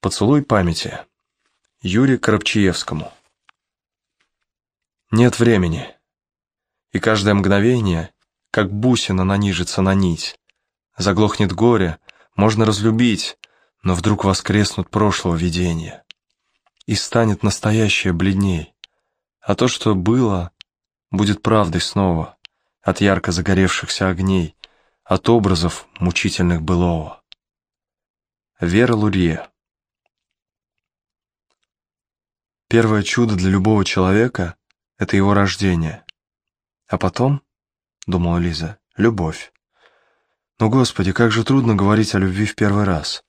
Поцелуй памяти. Юрию Коробчиевскому. Нет времени, и каждое мгновение, как бусина нанижится на нить. Заглохнет горе, можно разлюбить, но вдруг воскреснут прошлого видения. И станет настоящее бледней, а то, что было, будет правдой снова, от ярко загоревшихся огней, от образов мучительных былого. Вера Лурье Первое чудо для любого человека — это его рождение. А потом, — думала Лиза, — любовь. Но, Господи, как же трудно говорить о любви в первый раз.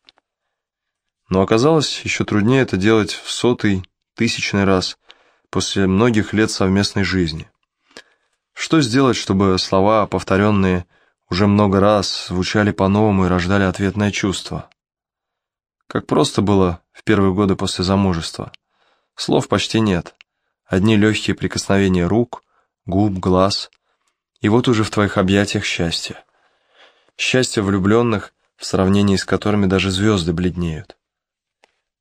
Но оказалось, еще труднее это делать в сотый, тысячный раз после многих лет совместной жизни. Что сделать, чтобы слова, повторенные уже много раз, звучали по-новому и рождали ответное чувство? Как просто было в первые годы после замужества. Слов почти нет. Одни легкие прикосновения рук, губ, глаз. И вот уже в твоих объятиях счастье. Счастье влюбленных, в сравнении с которыми даже звезды бледнеют.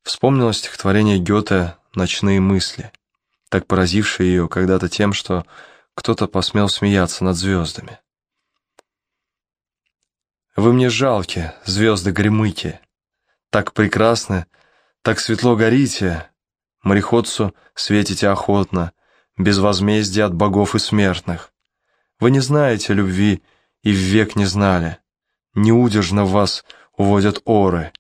Вспомнилось стихотворение Гёте «Ночные мысли», так поразившее ее когда-то тем, что кто-то посмел смеяться над звездами. «Вы мне жалки, звезды гремыки, так прекрасны, так светло горите, Мореходцу светите охотно, без возмездия от богов и смертных. Вы не знаете любви и век не знали. Неудержно вас уводят оры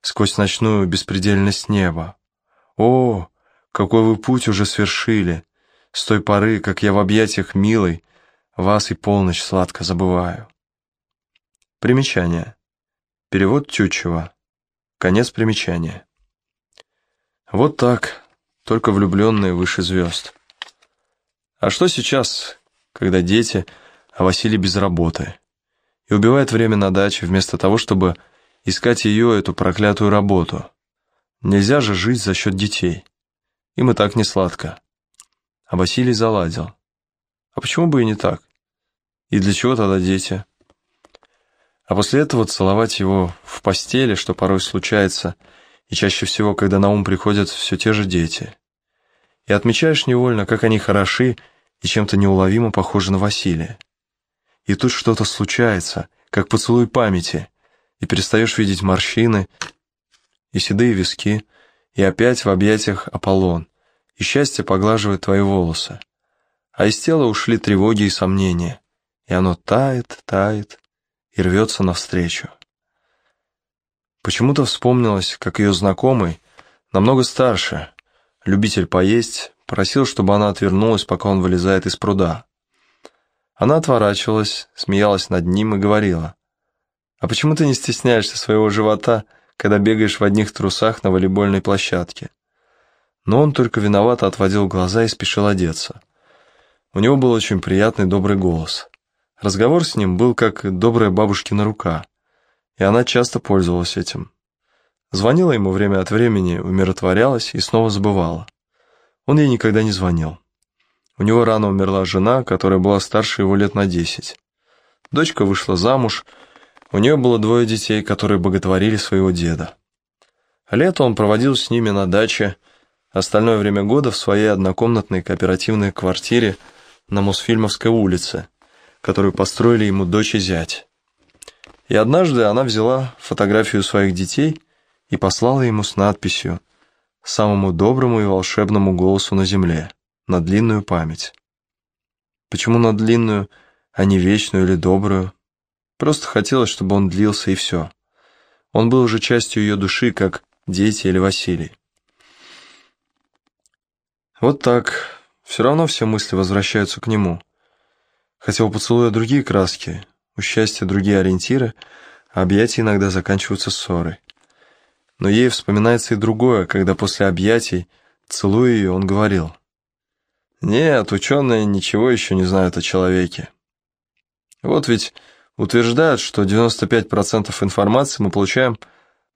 сквозь ночную беспредельность неба. О, какой вы путь уже свершили! С той поры, как я в объятиях милой вас и полночь сладко забываю. Примечание. Перевод Тютчева. Конец примечания. Вот так, только влюбленные выше звезд. А что сейчас, когда дети, а Василий без работы, и убивает время на даче вместо того, чтобы искать ее, эту проклятую работу? Нельзя же жить за счет детей. Им и так не сладко. А Василий заладил. А почему бы и не так? И для чего тогда дети? А после этого целовать его в постели, что порой случается, — и чаще всего, когда на ум приходят все те же дети. И отмечаешь невольно, как они хороши и чем-то неуловимо похожи на Василия. И тут что-то случается, как поцелуй памяти, и перестаешь видеть морщины и седые виски, и опять в объятиях Аполлон, и счастье поглаживает твои волосы. А из тела ушли тревоги и сомнения, и оно тает, тает и рвется навстречу. Почему-то вспомнилось, как ее знакомый, намного старше, любитель поесть, просил, чтобы она отвернулась, пока он вылезает из пруда. Она отворачивалась, смеялась над ним и говорила, «А почему ты не стесняешься своего живота, когда бегаешь в одних трусах на волейбольной площадке?» Но он только виновато отводил глаза и спешил одеться. У него был очень приятный добрый голос. Разговор с ним был как добрая бабушкина рука и она часто пользовалась этим. Звонила ему время от времени, умиротворялась и снова забывала. Он ей никогда не звонил. У него рано умерла жена, которая была старше его лет на десять. Дочка вышла замуж, у нее было двое детей, которые боготворили своего деда. Лето он проводил с ними на даче, остальное время года в своей однокомнатной кооперативной квартире на Мосфильмовской улице, которую построили ему дочь и зять. И однажды она взяла фотографию своих детей и послала ему с надписью «Самому доброму и волшебному голосу на земле, на длинную память». Почему на длинную, а не вечную или добрую? Просто хотелось, чтобы он длился, и все. Он был уже частью ее души, как дети или Василий. Вот так. Все равно все мысли возвращаются к нему. Хотя у поцелуя другие краски, у счастья другие ориентиры, а объятия иногда заканчиваются ссорой. Но ей вспоминается и другое, когда после объятий, целуя ее, он говорил. «Нет, ученые ничего еще не знают о человеке. Вот ведь утверждают, что 95% информации мы получаем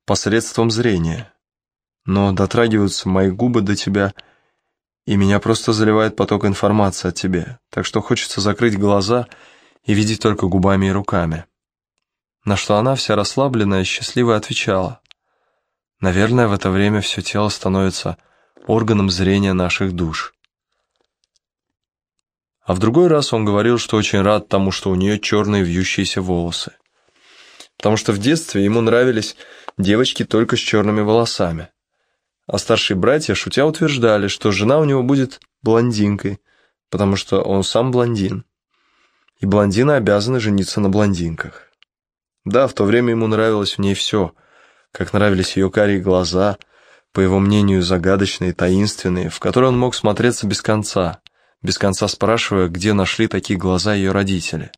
посредством зрения. Но дотрагиваются мои губы до тебя, и меня просто заливает поток информации от тебя, так что хочется закрыть глаза и и видеть только губами и руками. На что она, вся расслабленная, счастливо отвечала. Наверное, в это время все тело становится органом зрения наших душ. А в другой раз он говорил, что очень рад тому, что у нее черные вьющиеся волосы. Потому что в детстве ему нравились девочки только с черными волосами. А старшие братья, шутя, утверждали, что жена у него будет блондинкой, потому что он сам блондин. И блондины обязаны жениться на блондинках. Да, в то время ему нравилось в ней все, как нравились ее карие глаза, по его мнению, загадочные, таинственные, в которые он мог смотреться без конца, без конца спрашивая, где нашли такие глаза ее родители.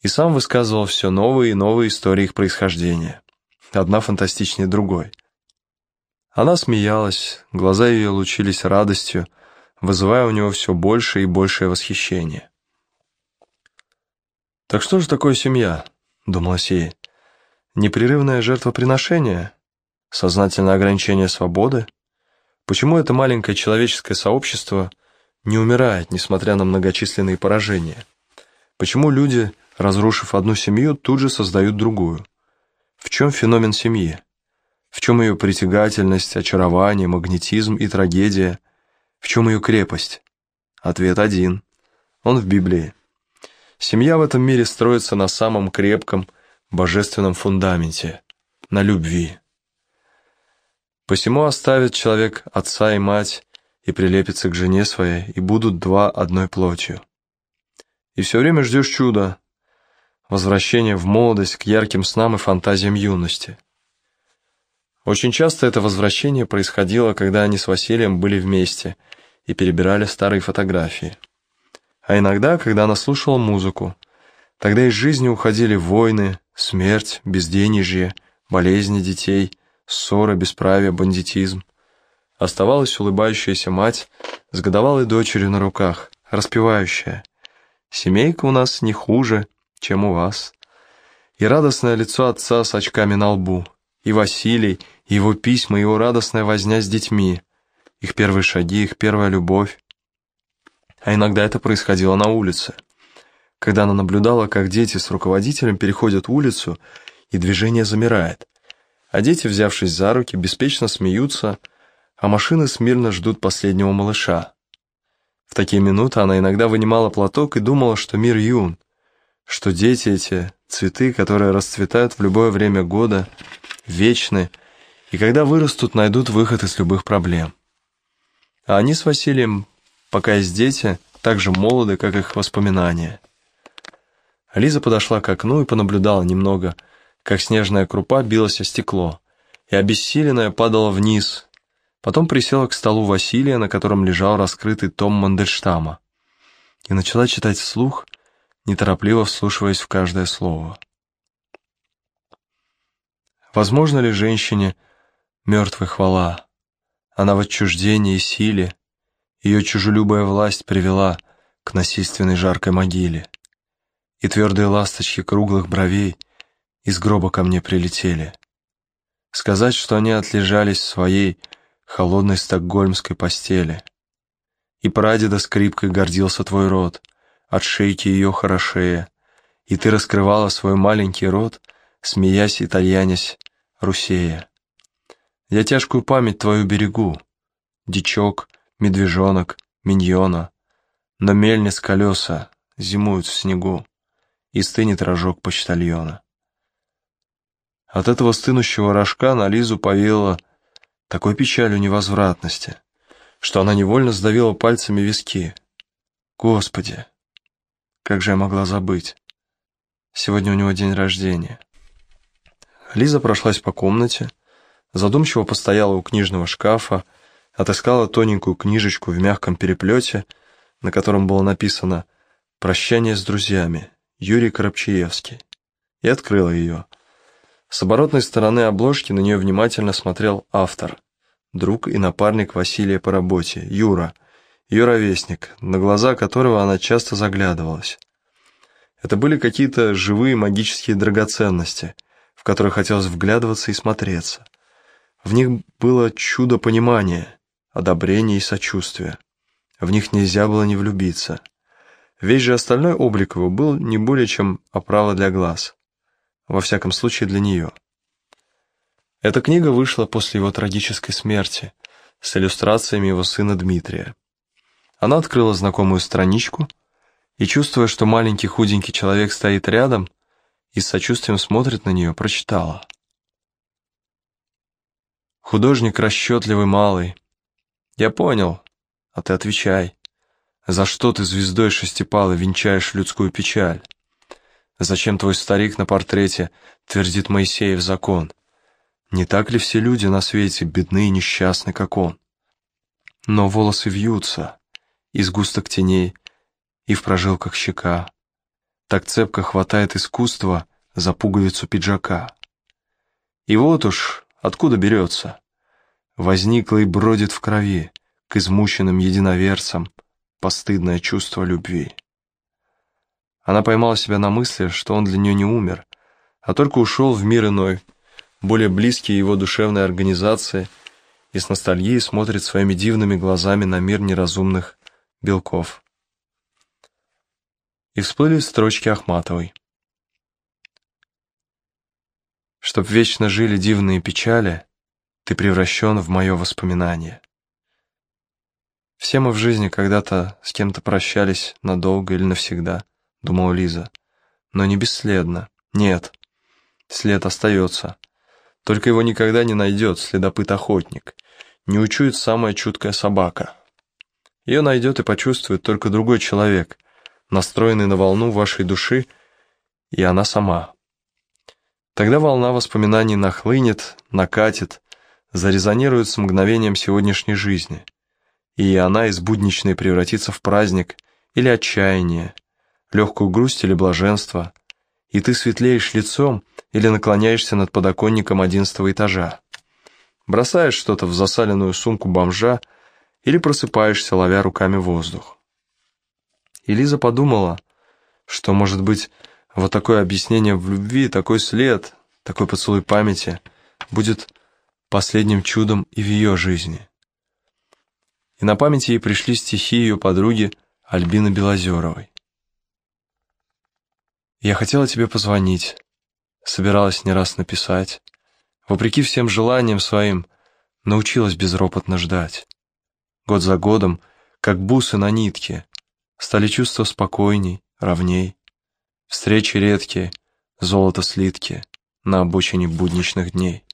И сам высказывал все новые и новые истории их происхождения, одна фантастичнее другой. Она смеялась, глаза ее лучились радостью, вызывая у него все больше и большее восхищение. «Так что же такое семья?» — думала Сея. «Непрерывное жертвоприношение? Сознательное ограничение свободы? Почему это маленькое человеческое сообщество не умирает, несмотря на многочисленные поражения? Почему люди, разрушив одну семью, тут же создают другую? В чем феномен семьи? В чем ее притягательность, очарование, магнетизм и трагедия? В чем ее крепость? Ответ один. Он в Библии. Семья в этом мире строится на самом крепком, божественном фундаменте, на любви. Посему оставит человек отца и мать и прилепится к жене своей, и будут два одной плотью. И все время ждешь чуда, возвращения в молодость к ярким снам и фантазиям юности. Очень часто это возвращение происходило, когда они с Василием были вместе и перебирали старые фотографии а иногда, когда она слушала музыку. Тогда из жизни уходили войны, смерть, безденежье, болезни детей, ссоры, бесправие, бандитизм. Оставалась улыбающаяся мать с годовалой дочерью на руках, распевающая. «Семейка у нас не хуже, чем у вас». И радостное лицо отца с очками на лбу, и Василий, и его письма, и его радостная возня с детьми, их первые шаги, их первая любовь, а иногда это происходило на улице. Когда она наблюдала, как дети с руководителем переходят улицу, и движение замирает, а дети, взявшись за руки, беспечно смеются, а машины смирно ждут последнего малыша. В такие минуты она иногда вынимала платок и думала, что мир юн, что дети эти, цветы, которые расцветают в любое время года, вечны, и когда вырастут, найдут выход из любых проблем. А они с Василием пока есть дети, так же молоды, как их воспоминания. Лиза подошла к окну и понаблюдала немного, как снежная крупа билась о стекло, и обессиленная падала вниз. Потом присела к столу Василия, на котором лежал раскрытый том Мандельштама, и начала читать вслух, неторопливо вслушиваясь в каждое слово. Возможно ли женщине мертвой хвала? Она в отчуждении и силе, ее чужелюбая власть привела к насильственной жаркой могиле, и твердые ласточки круглых бровей из гроба ко мне прилетели. Сказать, что они отлежались в своей холодной стокгольмской постели. И прадеда скрипкой гордился твой род, от шейки ее хорошея, и ты раскрывала свой маленький рот, смеясь итальянясь, русея. Я тяжкую память твою берегу, дичок, медвежонок, миньона. Но мельниц колеса зимуют в снегу, и стынет рожок почтальона. От этого стынущего рожка на Лизу повеяло такой печалью невозвратности, что она невольно сдавила пальцами виски. Господи, как же я могла забыть? Сегодня у него день рождения. Лиза прошлась по комнате, задумчиво постояла у книжного шкафа, отыскала тоненькую книжечку в мягком переплете, на котором было написано «Прощание с друзьями. Юрий Коробчаевский», и открыла ее. С оборотной стороны обложки на нее внимательно смотрел автор, друг и напарник Василия по работе, Юра, ее ровесник, на глаза которого она часто заглядывалась. Это были какие-то живые магические драгоценности, в которые хотелось вглядываться и смотреться. В них было чудо понимания, одобрения и сочувствия. В них нельзя было не влюбиться. Весь же остальной облик его был не более чем оправа для глаз. Во всяком случае, для нее. Эта книга вышла после его трагической смерти с иллюстрациями его сына Дмитрия. Она открыла знакомую страничку и, чувствуя, что маленький худенький человек стоит рядом и с сочувствием смотрит на нее, прочитала. «Художник расчетливый малый. Я понял, а ты отвечай. За что ты звездой шестипалой венчаешь людскую печаль? Зачем твой старик на портрете твердит Моисеев закон? Не так ли все люди на свете бедны и несчастны, как он? Но волосы вьются, из густок теней и в прожилках щека. Так цепко хватает искусства за пуговицу пиджака. И вот уж откуда берется. Возникло и бродит в крови к измученным единоверцам постыдное чувство любви. Она поймала себя на мысли, что он для нее не умер, а только ушел в мир иной, более близкий его душевной организации, и с ностальгией смотрит своими дивными глазами на мир неразумных белков. И всплыли строчки Ахматовой. Чтоб вечно жили дивные печали, ты превращен в мое воспоминание. Все мы в жизни когда-то с кем-то прощались надолго или навсегда, думала Лиза, но не бесследно. Нет, след остается. Только его никогда не найдет следопыт-охотник, не учует самая чуткая собака. Ее найдет и почувствует только другой человек, настроенный на волну вашей души, и она сама. Тогда волна воспоминаний нахлынет, накатит, зарезонирует с мгновением сегодняшней жизни, и она из будничной превратится в праздник или отчаяние, легкую грусть или блаженство, и ты светлеешь лицом или наклоняешься над подоконником одиннадцатого этажа, бросаешь что-то в засаленную сумку бомжа или просыпаешься, ловя руками воздух. И подумала, что, может быть, вот такое объяснение в любви, такой след, такой поцелуй памяти будет последним чудом и в ее жизни. И на памяти ей пришли стихи ее подруги Альбины Белозеровой. «Я хотела тебе позвонить, собиралась не раз написать, вопреки всем желаниям своим, научилась безропотно ждать. Год за годом, как бусы на нитке, стали чувства спокойней, ровней, встречи редкие, золото слитки на обочине будничных дней.